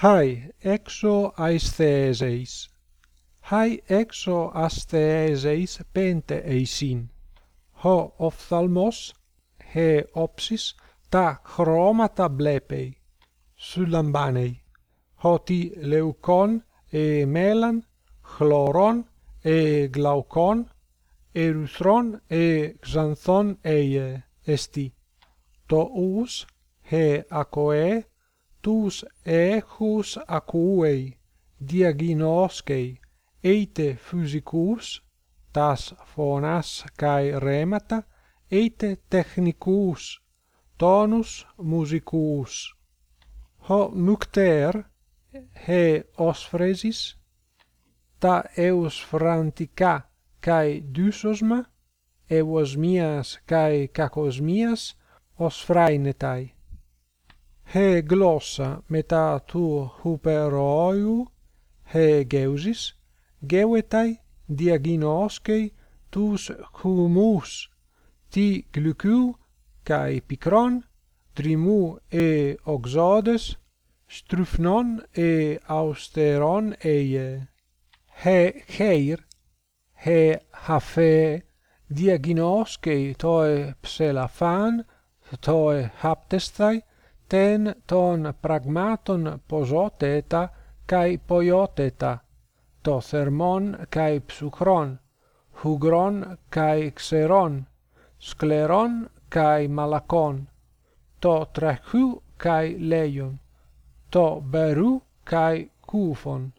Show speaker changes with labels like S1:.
S1: Χάι έξω αισθέζεις. Χάι έξω ασθέζεις πέντε εισιν, Ο οφθαλμός, χε οψίς τα χρώματα βλέπει. Σου λαμβάνει. Ότι λευκόν, ε μέλαν, χλωρών, ε γλαουκόν, ερυθρών, ε ξανθών, ε, ε εστί. Το ους, χε ακοέ, τους εχους ακουέι διαγινώσκει είτε φυσικούς τας φωνάς καί ρέματα είτε τεχνικούς τόνους μουσικούς. Ο νουκτέρ χε όσφρεζης τα εους φραντικά καί δυσοσμα εως μίας καί κακοσμίας ως he glossa μετά tu huperoiu, he geusis gewetai diaginoskei tus humus ti glucu, kai picron trimou e oxodes strufnon e austeron eie. He heir he hafe diaginoskei toi pselafan toi haptestai τεν των πραγμάτων ποζότετα καί ποιότετα, το θερμόν καί ψυχρόν, χουγρόν καί ξερόν, σκλερόν καί μαλακόν, το τρεχού καί λέιον, το μπερού καί κούφον.